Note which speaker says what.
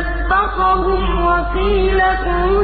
Speaker 1: فَثَبَّطَهُمْ وَقِيلَ الْقَاعِدِينَ